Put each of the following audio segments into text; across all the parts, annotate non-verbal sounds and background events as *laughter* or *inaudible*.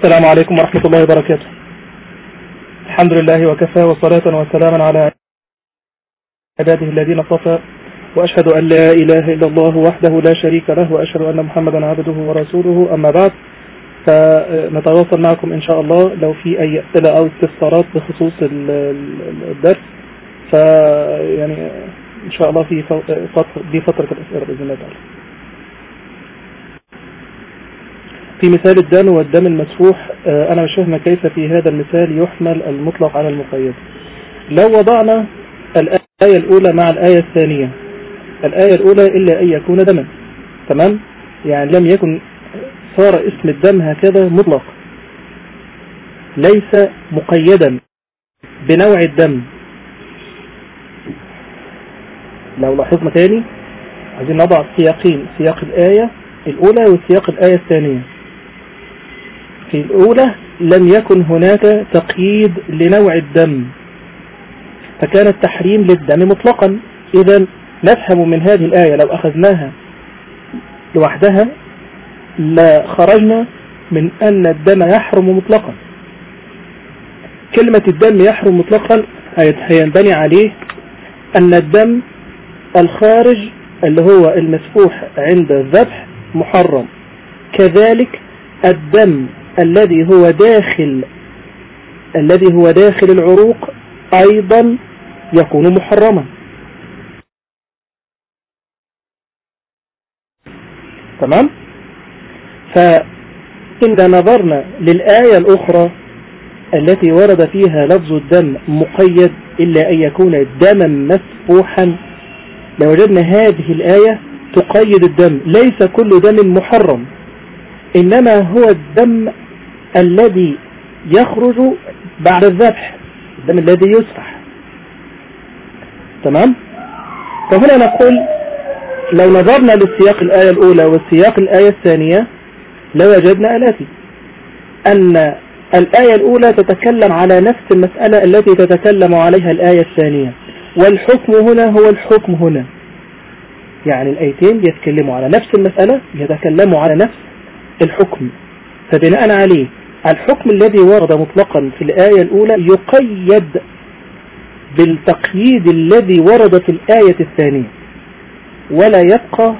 السلام عليكم ورحمة الله وبركاته. الحمد لله وكفى وصلاة وسلاما على عباده الذين اصطفى وأشهد أن لا إله إلا الله وحده لا شريك له وأشهد أن محمدا عبده ورسوله. أما بعد فنتواصل معكم إن شاء الله. لو في أي أسئلة أو استفسارات بخصوص الدرس فيعني إن شاء الله في فترة الأسئلة بإذن الله تعالى. في مثال الدم والدم المسفوح أنا مش كيف في هذا المثال يحمل المطلق على المقيد. لو وضعنا الآية الأولى مع الآية الثانية الآية الأولى إلا أن يكون دما تمام؟ يعني لم يكن صار اسم الدم هكذا مطلق. ليس مقيدا بنوع الدم. لو لاحظنا تاني عايزين نضع سياقين سياق الآية الأولى وسياق الآية الثانية. في الأولى لم يكن هناك تقييد لنوع الدم فكان التحريم للدم مطلقا. إذا نفهم من هذه الآية لو أخذناها لوحدها لخرجنا من أن الدم يحرم مطلقا. كلمة الدم يحرم مطلقا هينبني عليه أن الدم الخارج اللي هو المسفوح عند الذبح محرم. كذلك الدم الذي هو داخل الذي هو داخل العروق أيضا يكون محرما. تمام؟ فإذا نظرنا للآية الأخرى التي ورد فيها لفظ الدم مقيد إلا أن يكون دما مسفوحا لوجدنا هذه الآية تقيد الدم ليس كل دم محرم إنما هو الدم الذي يخرج بعد الذبح الدم الذي يسفح تمام؟ فهنا نقول لو نظرنا للسياق الآية الأولى والسياق الآية الثانية لوجدنا الآتي. أن الآية الأولى تتكلم على نفس المسألة التي تتكلم عليها الآية الثانية. والحكم هنا هو الحكم هنا. يعني الآيتين يتكلموا على نفس المسألة يتكلموا على نفس الحكم. فبناء عليه الحكم الذي ورد مطلقا في الآية الأولى يقيد بالتقييد الذي ورد في الآية الثانية ولا يبقى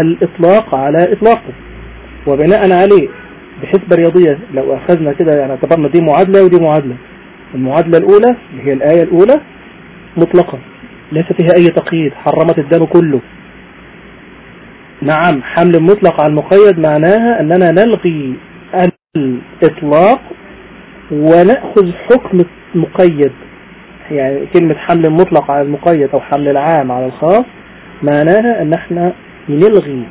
الإطلاق على إطلاقه وبناء عليه بحسبة رياضية لو أخذنا كده يعني اعتبرنا دي معادلة ودي معادلة. المعادلة الأولى اللي هي الآية الأولى مطلقة ليس فيها أي تقييد حرمت الدم كله. نعم حمل مطلق على المقيد معناها أننا نلغي الإطلاق ونأخذ حكم مقيد. يعني كلمة حمل مطلق على المقيد أو حمل العام على الخاص معناها أن إحنا نلغي.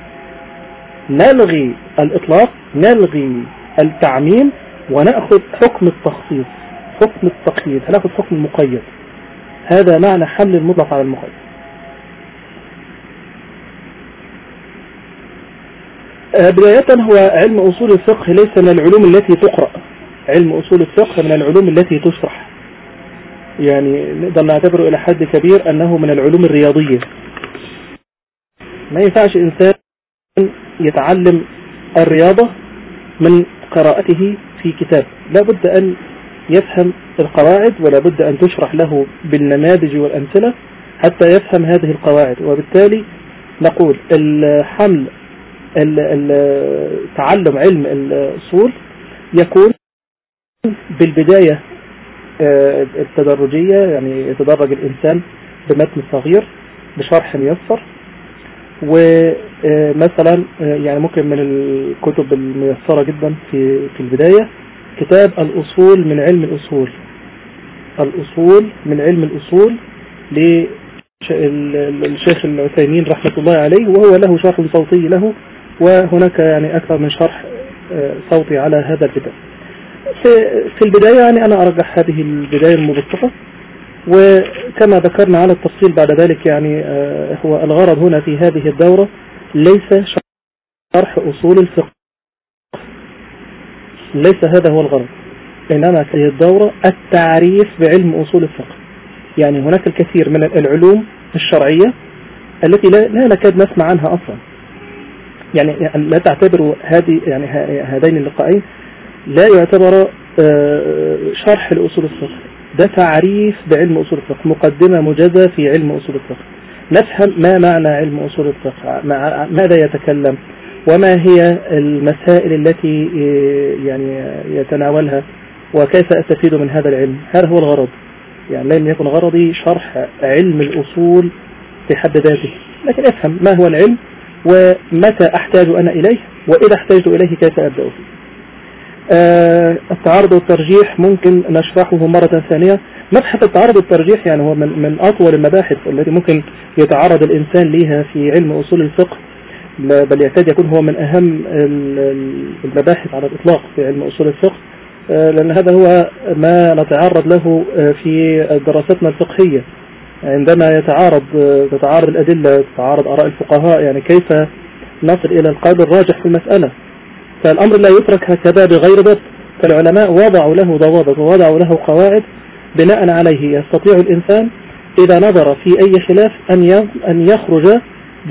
نلغي الإطلاق نلغي التعميم ونأخذ حكم التخصيص حكم التقييد هنأخذ حكم المقيد هذا معنى حمل المطلق على المقيد. بداية هو علم أصول الفقه ليس من العلوم التي تقرأ. علم أصول الفقه من العلوم التي تشرح. يعني نقدر نعتبره إلى حد كبير أنه من العلوم الرياضية. ما ينفعش إنسان يتعلم الرياضة من قراءته في كتاب. لا بد أن يفهم القواعد ولا بد أن تشرح له بالنماذج والأمثلة حتى يفهم هذه القواعد. وبالتالي نقول الحمل تعلم علم الأصول يكون بالبداية التدرجية يعني يتدرج الإنسان بمتن صغير بشرح ميسر. ومثلا يعني ممكن من الكتب الميسرة جدا في في البداية كتاب الأصول من علم الأصول. الأصول من علم الأصول للشيخ العثيمين رحمة الله عليه وهو له شرح صوتي له وهناك يعني أكثر من شرح صوتي على هذا الكتاب في البداية يعني أنا أرجح هذه البداية المبسطة وكما ذكرنا على التفصيل بعد ذلك يعني هو الغرض هنا في هذه الدورة ليس شرح أصول الفقه. ليس هذا هو الغرض إنما في الدورة التعريف بعلم أصول الفقه. يعني هناك الكثير من العلوم الشرعية التي لا نكاد نسمع عنها أصلا. يعني لا تعتبروا هذه يعني هذين اللقاءين لا يعتبر آه، شرح لأصول الفقه. ده تعريف بعلم أصول الفقه مقدمة مجزة في علم أصول الفقه. نفهم ما معنى علم أصول الفقه ماذا يتكلم وما هي المسائل التي آه، يعني يتناولها وكيف أستفيد من هذا العلم. هذا هو الغرض؟ يعني لم يكن غرضي شرح علم الأصول في حد ذاته. لكن افهم ما هو العلم ومتى أحتاج أنا إليه وإذا احتاجت إليه كيف أبدأ فيه. آه التعارض والترجيح ممكن نشرحه مرة ثانية. مبحث التعارض والترجيح يعني هو من, من أطول المباحث التي ممكن يتعرض الإنسان لها في علم أصول الفقه. بل يكاد يكون هو من أهم المباحث على الإطلاق في علم أصول الفقه. آه، لأن هذا هو ما نتعرض له آه، في دراستنا الفقهية. عندما يتعارض تتعارض الأدلة تتعارض آراء الفقهاء يعني كيف نصل إلى القول الراجح في المسألة. فالأمر لا يترك هكذا بغير ضبط. فالعلماء وضعوا له ضوابط ووضعوا له قواعد بناء عليه. يستطيع الإنسان إذا نظر في أي خلاف أن أن يخرج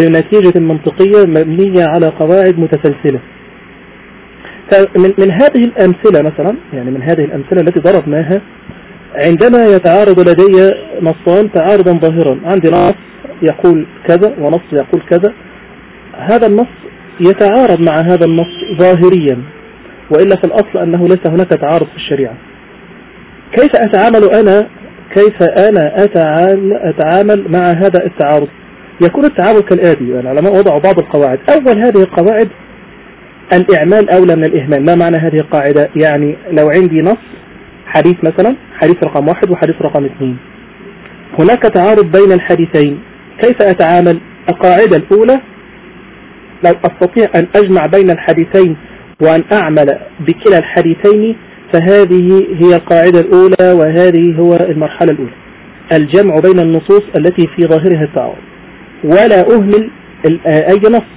بنتيجة منطقية مبنية على قواعد متسلسلة. فمن من هذه الأمثلة مثلا يعني من هذه الأمثلة التي ضربناها عندما يتعارض لدي نصان تعارضا ظاهرا. عندي نص يقول كذا ونص يقول كذا. هذا النص يتعارض مع هذا النص ظاهريا وإلا في الأصل أنه ليس هناك تعارض في الشريعة. كيف أتعامل أنا؟ كيف أنا أتعامل مع هذا التعارض؟ يكون التعامل كالآتي يعني العلماء وضعوا بعض القواعد. أول هذه القواعد الإعمال أولى من الإهمال. ما معنى هذه القاعدة؟ يعني لو عندي نص حديث مثلا حديث رقم واحد وحديث رقم اثنين. هناك تعارض بين الحديثين. كيف أتعامل؟ القاعدة الأولى لو أستطيع أن أجمع بين الحديثين وأن أعمل بكلا الحديثين فهذه هي القاعدة الأولى وهذه هو المرحلة الأولى. الجمع بين النصوص التي في ظاهرها التعارض. ولا أهمل أي نص.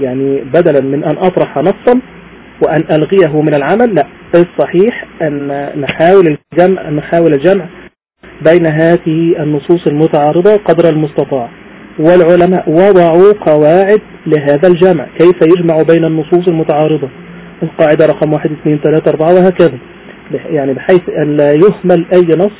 يعني بدلا من أن أطرح نصا وأن ألغيه من العمل. لا الصحيح أن نحاول الجمع نحاول الجمع بين هذه النصوص المتعارضة قدر المستطاع. والعلماء وضعوا قواعد لهذا الجمع. كيف يجمع بين النصوص المتعارضة؟ القاعدة رقم واحد اثنين ثلاثة أربعة وهكذا. يعني بحيث أن لا يهمل أي نص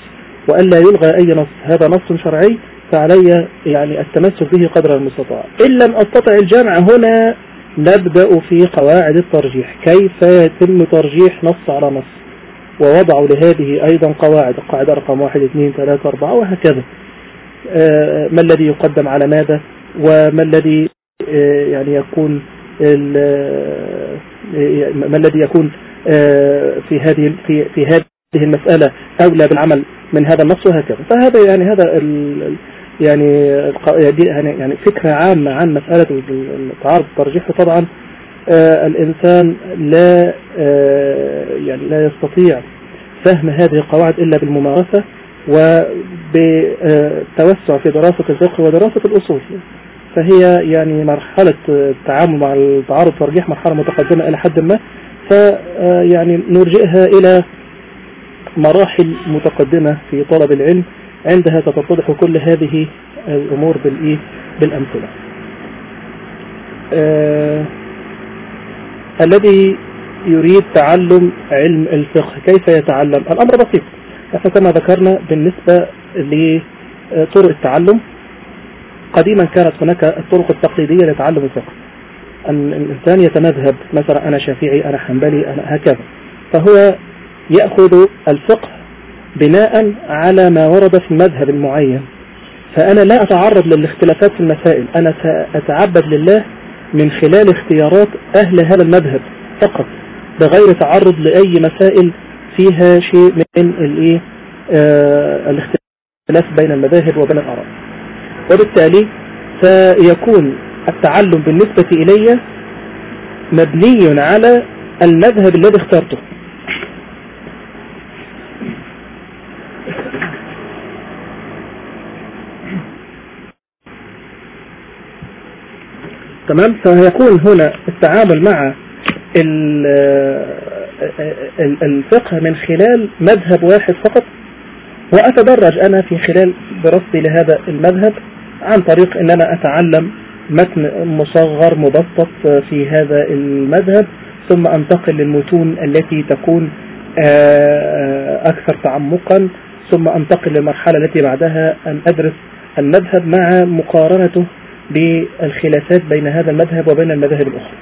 وأن لا يلغى أي نص. هذا نص شرعي فعلي يعني التمسك به قدر المستطاع. إن لم أستطع الجمع هنا نبدأ في قواعد الترجيح. كيف يتم ترجيح نص على نص؟ ووضعوا لهذه أيضا قواعد. القاعدة رقم واحد اثنين ثلاثة أربعة وهكذا. آه، ما الذي يقدم على ماذا؟ وما الذي آه، يعني يكون آه، ما الذي يكون في هذه في في هذه المسألة أولى بالعمل من هذا النص وهكذا. فهذا يعني هذا يعني يعني يعني فكرة عامة عن مسألة التعارض الترجيح طبعا آه الإنسان لا آه يعني لا يستطيع فهم هذه القواعد إلا بالممارسة وبالتوسع في دراسة الفقه ودراسة الأصول. فهي يعني مرحلة التعامل مع التعارض الترجيح مرحلة متقدمة إلى حد ما. فيعني نرجئها إلى مراحل متقدمة في طلب العلم عندها تتضح كل هذه الأمور بالإيه بالأمثلة. آه الذي يريد تعلم علم الفقه كيف يتعلم؟ الأمر بسيط. إحنا كما ذكرنا بالنسبة لطرق التعلم قديما كانت هناك الطرق التقليدية لتعلم الفقه. أن الإنسان يتمذهب مثلا أنا شافعي أنا حنبلي أنا هكذا. فهو يأخذ الفقه بناء على ما ورد في المذهب المعين. فأنا لا أتعرض للاختلافات في المسائل. أنا أتعبد لله من خلال اختيارات أهل هذا المذهب فقط بغير تعرض لأي مسائل فيها شيء من الإيه؟ آه الاختلاف بين المذاهب وبين الآراء. وبالتالي سيكون التعلم بالنسبة إلي مبني على المذهب الذي اخترته. تمام؟ فيكون هنا التعامل مع الفقه من خلال مذهب واحد فقط. وأتدرج أنا في خلال دراستي لهذا المذهب عن طريق أن أنا أتعلم متن مصغر مبسط في هذا المذهب ثم أنتقل للمتون التي تكون أكثر تعمقا ثم أنتقل للمرحلة التي بعدها أن أدرس المذهب مع مقارنته بالخلافات بين هذا المذهب وبين المذاهب الأخرى.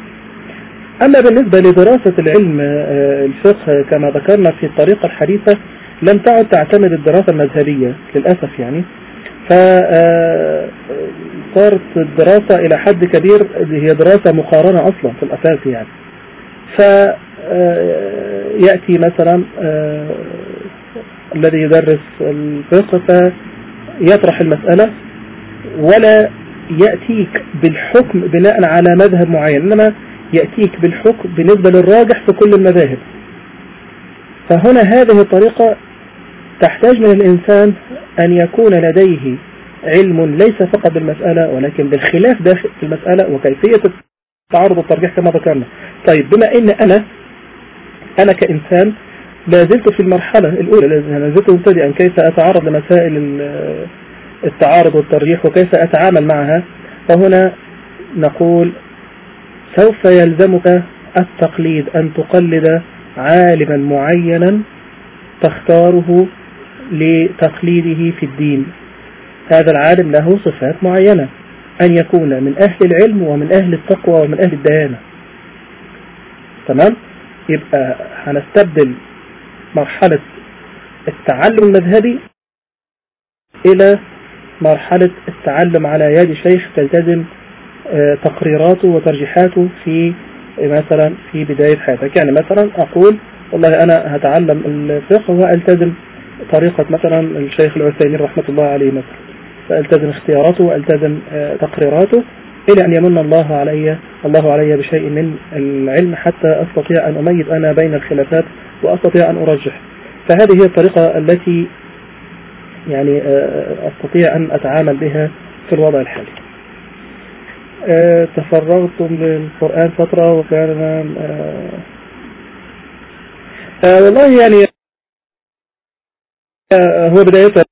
أما بالنسبة لدراسة العلم الفقه كما ذكرنا في الطريقة الحديثة لم تعد تعتمد الدراسة المذهبية للأسف يعني. فصارت الدراسة إلى حد كبير هي دراسة مقارنة أصلا في الأساس يعني. فيأتي مثلا الذي يدرس الفقه فيطرح المسألة ولا يأتيك بالحكم بناء على مذهب معين إنما يأتيك بالحكم بالنسبة للراجح في كل المذاهب. فهنا هذه الطريقة تحتاج من الإنسان أن يكون لديه علم ليس فقط بالمسألة ولكن بالخلاف داخل المسألة وكيفية التعارض والترجيح كما ذكرنا. طيب بما أن أنا أنا كإنسان لا زلت في المرحلة الأولى لا زلت مبتدئا كيف أتعرض لمسائل التعارض والترجيح وكيف أتعامل معها فهنا نقول سوف يلزمك التقليد أن تقلد عالما معينا تختاره لتقليده في الدين. هذا العالم له صفات معينة أن يكون من أهل العلم ومن أهل التقوى ومن أهل الديانة. تمام؟ يبقى هنستبدل مرحلة التعلم المذهبي إلى مرحلة التعلم على يد شيخ تلتزم تقريراته وترجيحاته في مثلا في بداية حياتك. يعني مثلا أقول والله أنا هتعلم الفقه وألتزم طريقة مثلا الشيخ العثيمين رحمة الله عليه مثلا. فألتزم اختياراته وألتزم تقريراته إلى أن يمن الله علي الله علي بشيء من العلم حتى أستطيع أن أميز أنا بين الخلافات وأستطيع أن أرجح. فهذه هي الطريقة التي يعني أستطيع أن أتعامل بها في الوضع الحالي. تفرغت للقرآن فترة وكان والله يعني هو بداية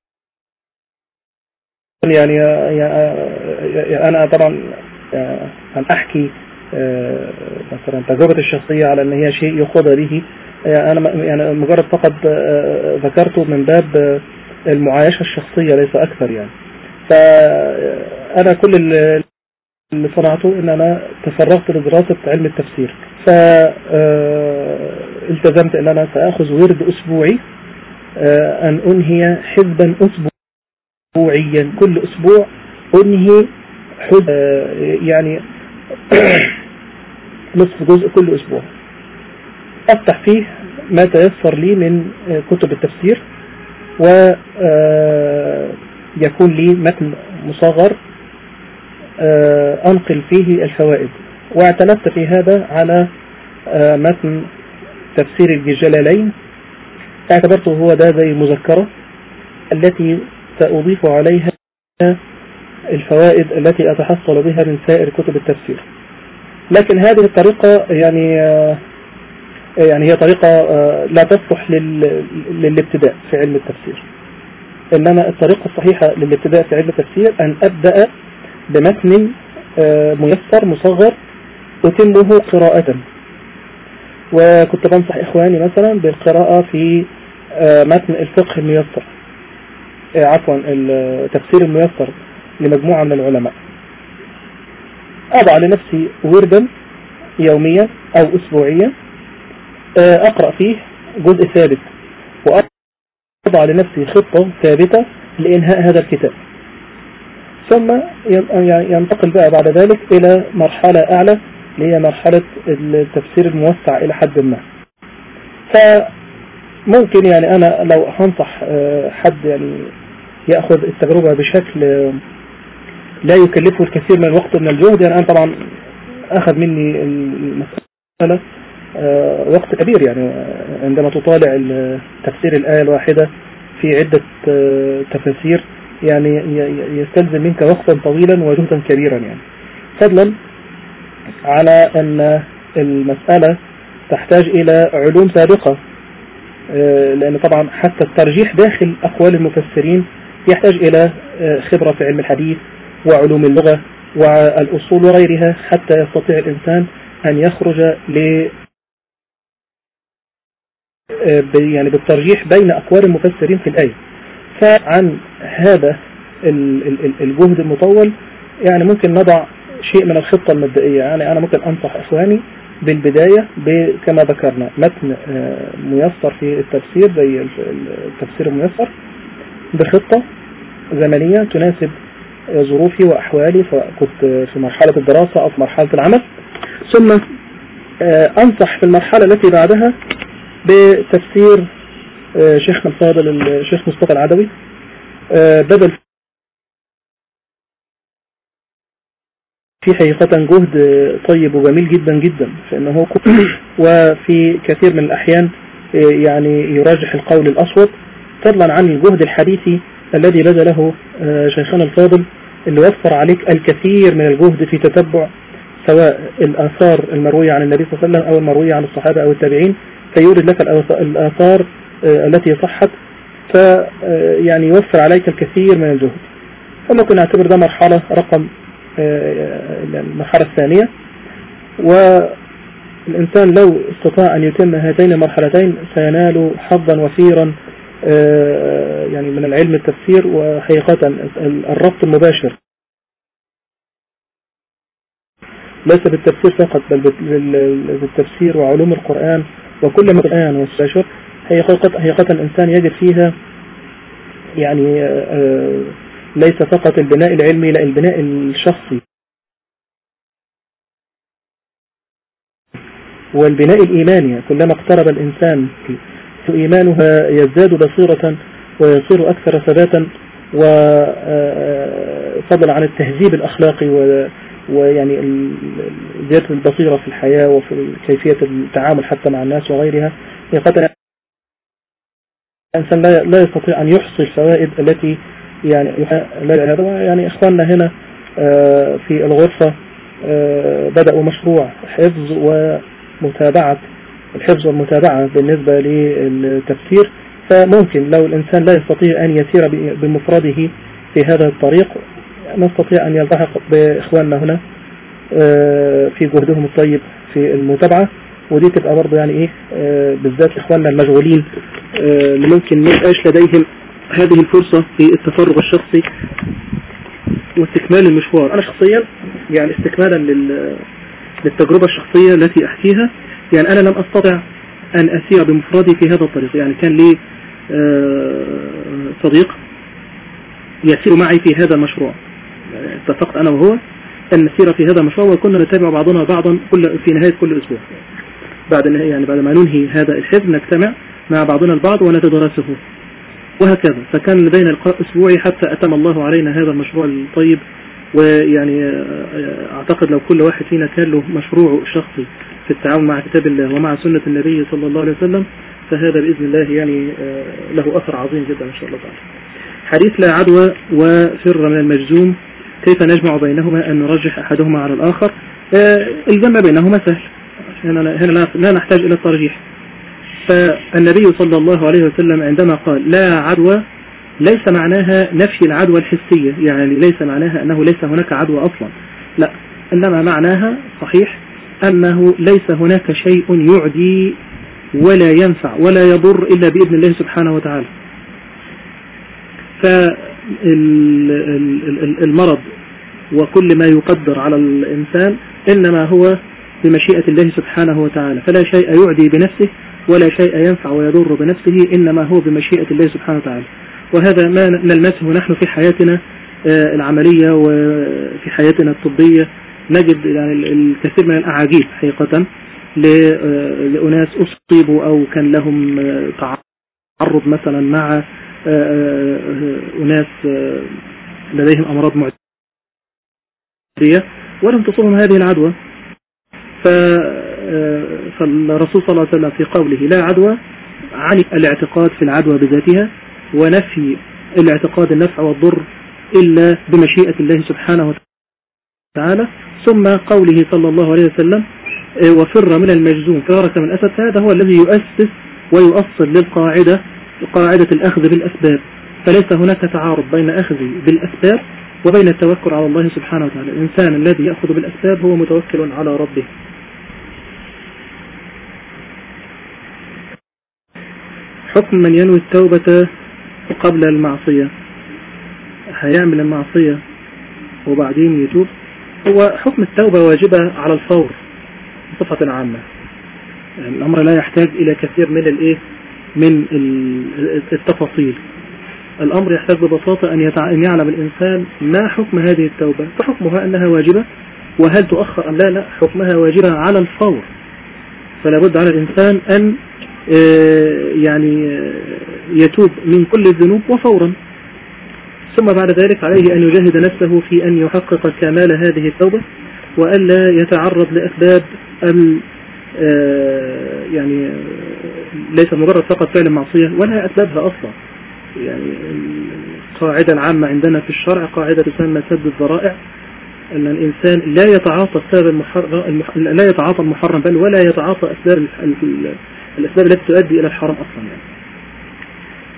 يعني أنا طبعا أن أحكي مثلا تجربتي الشخصية على أن هي شيء يخوض به. أنا يعني مجرد فقط ذكرته من باب المعايشة الشخصية ليس أكثر يعني. فأنا كل اللي صنعته إن أنا تفرغت لدراسة علم التفسير. فالتزمت إن أنا سأخذ ورد أسبوعي أن أنهي حزبا اسبوعيا. كل أسبوع أنهي حزب يعني *coughs* نصف جزء كل أسبوع. أفتح فيه ما تيسر لي من كتب التفسير. ويكون لي متن مصغر أنقل فيه الفوائد. واعتمدت في هذا على متن تفسير الجلالين. اعتبرته هو ده زي مذكرة التي سأضيف عليها الفوائد التي أتحصل بها من سائر كتب التفسير. لكن هذه الطريقة يعني يعني هي طريقة لا تصلح للابتداء في علم التفسير. إنما الطريقة الصحيحة للابتداء في علم التفسير أن أبدأ بمتن ميسر مصغر أتمه قراءة. وكنت بنصح إخواني مثلا بالقراءة في متن الفقه الميسر عفوا التفسير الميسر لمجموعة من العلماء. أضع لنفسي وردا يوميا أو أسبوعيا أقرأ فيه جزء ثابت وأضع لنفسي خطة ثابتة لإنهاء هذا الكتاب. ثم ينتقل بقى بعد ذلك إلى مرحلة أعلى اللي هي مرحلة التفسير الموسع إلى حد ما. فممكن يعني أنا لو هنصح حد يعني يأخذ التجربة بشكل لا يكلفه الكثير من الوقت من الجهد يعني أنا طبعا أخذ مني المسألة وقت كبير يعني عندما تطالع تفسير الآية الواحدة في عدة تفاسير يعني يستلزم منك وقتا طويلا وجهدا كبيرا يعني. فضلا على أن المسألة تحتاج إلى علوم سابقة لأن طبعا حتى الترجيح داخل أقوال المفسرين يحتاج إلى خبرة في علم الحديث وعلوم اللغة والأصول وغيرها حتى يستطيع الإنسان أن يخرج يعني بالترجيح بين أقوال المفسرين في الآية. فعن هذا الجهد المطول يعني ممكن نضع شيء من الخطة المبدئية. يعني أنا ممكن أنصح إخواني بالبداية كما ذكرنا متن ميسر في التفسير زي التفسير الميسر بخطة زمنية تناسب ظروفي وأحوالي سواء كنت في مرحلة الدراسة أو في مرحلة العمل. ثم أنصح في المرحلة التي بعدها بتفسير شيخنا الفاضل الشيخ مصطفى العدوي. بدل في حقيقة جهد طيب وجميل جدا جدا فإنه *clears throat* وفي كثير من الأحيان يعني يراجح القول الأصوت فضلا عن الجهد الحديثي الذي بذله شيخنا الفاضل اللي وفر عليك الكثير من الجهد في تتبع سواء الآثار المروية عن النبي صلى الله عليه وسلم أو المروية عن الصحابة أو التابعين. فيورد لك الآثار التي صحت فيعني يوفر عليك الكثير من الجهد. فممكن نعتبر ده مرحلة رقم المرحلة الثانية. والإنسان لو استطاع أن يتم هاتين المرحلتين سينال حظا وفيرا يعني من العلم التفسير وحقيقة الربط المباشر. ليس بالتفسير فقط بل بالتفسير وعلوم القرآن وكل ما القرآن والساشر حقيقة, حقيقة الإنسان يجد فيها يعني ليس فقط البناء العلمي لا البناء الشخصي. والبناء الإيماني كلما اقترب الإنسان إيمانها يزداد بصيرة ويصير أكثر ثباتا وفضل عن التهذيب الأخلاقي ويعني زيادة البصيرة في الحياة وفي كيفية التعامل حتى مع الناس وغيرها حقيقة الإنسان لا يستطيع أن يحصي الفوائد التي يعني هذا. يعني إخواننا هنا في الغرفة بدأوا مشروع حفظ ومتابعة الحفظ والمتابعة بالنسبة للتفسير فممكن لو الإنسان لا يستطيع أن يسير بمفرده في هذا الطريق نستطيع أن يلتحق بإخواننا هنا في جهدهم الطيب في المتابعة. ودي تبقى برضه يعني إيه بالذات إخواننا المشغولين اللي ممكن ما يبقاش لديهم هذه الفرصة في التفرغ الشخصي واستكمال المشوار. أنا شخصيا يعني استكمالا للتجربة الشخصية التي أحكيها يعني أنا لم أستطع أن أسير بمفردي في هذا الطريق. يعني كان لي صديق يسير معي في هذا المشروع. اتفقت أنا وهو أن نسير في هذا المشروع وكنا نتابع بعضنا بعضا كل في نهاية كل أسبوع. بعد يعني بعد ما ننهي هذا الحفظ نجتمع مع بعضنا البعض ونتدرسه. وهكذا. فكان لدينا لقاء أسبوعي حتى أتم الله علينا هذا المشروع الطيب ويعني أعتقد لو كل واحد فينا كان له مشروعه الشخصي في التعاون مع كتاب الله ومع سنة النبي صلى الله عليه وسلم فهذا بإذن الله يعني له أثر عظيم جدا إن شاء الله تعالى. حديث لا عدوى وفر من المجزوم كيف نجمع بينهما أن نرجح أحدهما على الآخر؟ الجمع بينهما سهل. هنا لا نحتاج إلى الترجيح. فالنبي صلى الله عليه وسلم عندما قال لا عدوى ليس معناها نفي العدوى الحسية. يعني ليس معناها أنه ليس هناك عدوى أصلا. لا إنما معناها صحيح أنه ليس هناك شيء يعدي ولا ينفع ولا يضر إلا بإذن الله سبحانه وتعالى. فالمرض وكل ما يقدر على الإنسان إنما هو بمشيئة الله سبحانه وتعالى. فلا شيء يعدي بنفسه ولا شيء ينفع ويضر بنفسه إنما هو بمشيئة الله سبحانه وتعالى. وهذا ما نلمسه نحن في حياتنا العملية وفي حياتنا الطبية. نجد يعني الكثير من الأعاجيب حقيقة لأناس أصيبوا أو كان لهم تعرض مثلا مع أناس لديهم أمراض معدية ولم تصبهم هذه العدوى. فالرسول صلى الله عليه وسلم في قوله لا عدوى عن الاعتقاد في العدوى بذاتها ونفي الاعتقاد النفع والضر إلا بمشيئة الله سبحانه وتعالى. ثم قوله صلى الله عليه وسلم وفر من المجزوم فرارك من أسد هذا هو الذي يؤسس ويؤصل للقاعدة قاعدة الأخذ بالأسباب. فليس هناك تعارض بين أخذ بالأسباب وبين التوكل على الله سبحانه وتعالى. الإنسان الذي يأخذ بالأسباب هو متوكل على ربه. حكم من ينوي التوبة قبل المعصية. هيعمل المعصية وبعدين يتوب. هو حكم التوبة واجبة على الفور بصفة عامة. الأمر لا يحتاج إلى كثير من الإيه؟ من التفاصيل. الأمر يحتاج ببساطة أن يعلم الإنسان ما حكم هذه التوبة. فحكمها أنها واجبة وهل تؤخر أم لا؟ لا حكمها واجبة على الفور. فلا بد على الإنسان أن آه، يعني آه، يتوب من كل الذنوب وفورا. ثم بعد ذلك عليه أن يجاهد نفسه في أن يحقق كمال هذه التوبة وألا يتعرض لأسباب آه، يعني ليس مجرد فقط فعل المعصية ولا أسبابها أصلا. يعني القاعدة العامة عندنا في الشرع قاعدة تسمى سد الذرائع أن الإنسان لا يتعاطى السبب المحرم لا يتعاطى المحرم بل ولا يتعاطى أسباب الأسباب التي تؤدي إلى الحرام أصلا يعني.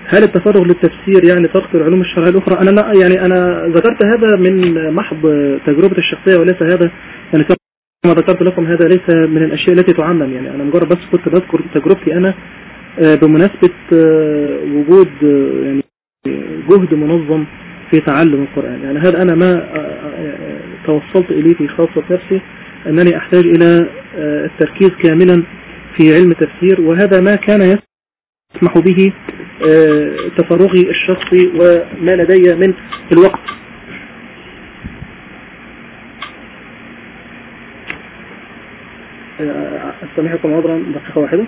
هل التفرغ للتفسير يعني ترك العلوم الشرعية الأخرى؟ أنا لا يعني أنا ذكرت هذا من محض تجربة الشخصية وليس هذا يعني كما ذكرت لكم هذا ليس من الأشياء التي تعمم يعني. أنا مجرد بس كنت بذكر تجربتي أنا بمناسبة آه، وجود آه، يعني جهد منظم في تعلم القرآن. يعني هذا أنا ما توصلت إليه في خاصة نفسي أنني أحتاج إلى التركيز كاملا في علم التفسير وهذا ما كان يسمح به تفرغي الشخصي وما لدي من الوقت. أستمعكم عذرا دقيقة واحدة.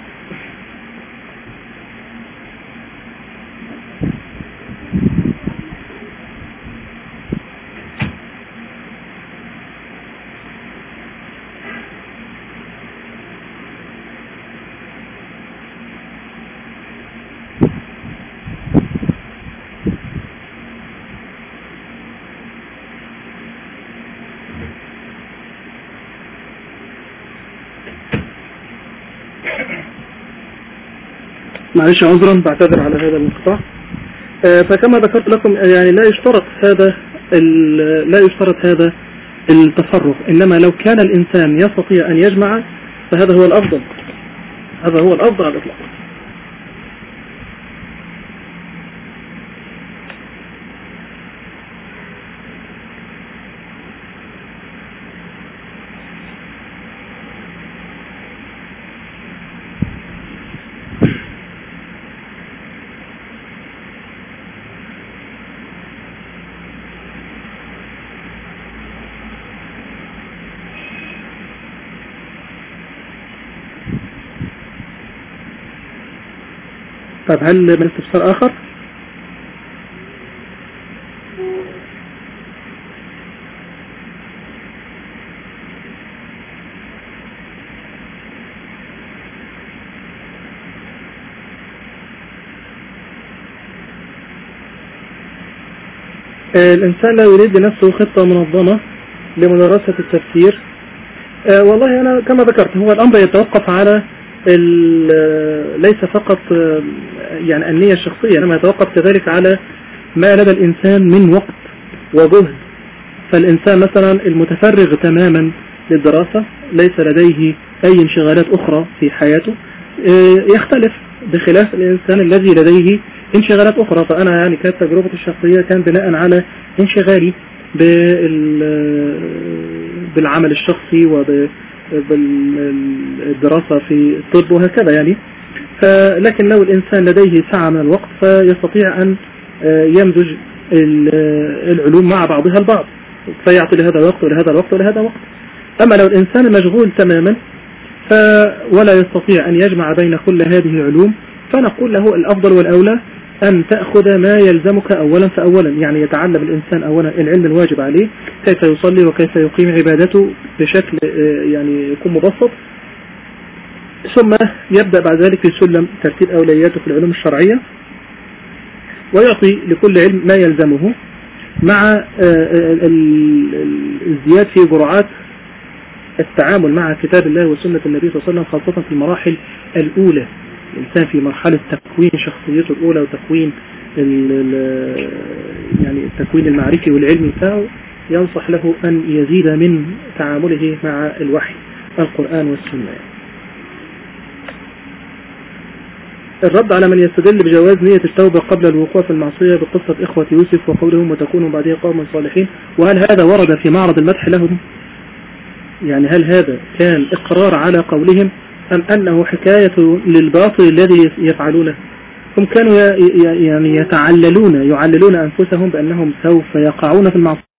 معلش عذرا بعتذر على هذا الانقطاع آه، فكما ذكرت لكم يعني لا يشترط هذا لا يشترط هذا التفرغ إنما لو كان الإنسان يستطيع أن يجمع فهذا هو الأفضل. هذا هو الأفضل على الإطلاق طيب هل من استفسار آخر؟ الإنسان لا يريد لنفسه خطة منظمة لمدرسة التفكير. آه، والله أنا كما ذكرت هو الأمر يتوقف على ليس فقط يعني النية الشخصية إنما يتوقف كذلك على ما لدى الإنسان من وقت وجهد. فالإنسان مثلا المتفرغ تماما للدراسة ليس لديه أي انشغالات أخرى في حياته يختلف بخلاف الإنسان الذي لديه انشغالات أخرى. فأنا يعني كانت تجربة الشخصية كان بناء على انشغالي بالعمل الشخصي وب بالدراسة في الطب وهكذا يعني. لكن لو الإنسان لديه سعة من الوقت فيستطيع أن آه، يمزج العلوم مع بعضها البعض فيعطي لهذا وقت ولهذا الوقت ولهذا وقت أما لو الإنسان مشغول تماما ولا يستطيع أن يجمع بين كل هذه العلوم فنقول له الأفضل والأولى أن تأخذ ما يلزمك أولا فأولا يعني يتعلم الإنسان أولا العلم الواجب عليه كيف يصلي وكيف يقيم عبادته بشكل آه، يعني يكون مبسط ثم يبدأ بعد ذلك في سلم ترتيب أولوياته في العلوم الشرعية ويعطي لكل علم ما يلزمه مع آه، آه، الزياد في جرعات التعامل مع كتاب الله وسنة النبي صلى الله عليه وسلم خاصة في المراحل الأولى. الإنسان في مرحلة تكوين شخصيته الأولى وتكوين يعني التكوين المعرفي والعلمي بتاعه ينصح له أن يزيد من تعامله مع الوحي القرآن والسنة. الرد على من يستدل بجواز نية التوبة قبل الوقوع في المعصية بقصة إخوة يوسف وقولهم وتكونوا بعدها قوما صالحين وهل هذا ورد في معرض المدح لهم؟ يعني هل هذا كان إقرار على قولهم؟ أم أنه حكاية للباطل الذي يفعلونه هم كانوا يعني يتعللون يعللون أنفسهم بأنهم سوف يقعون في المعصية.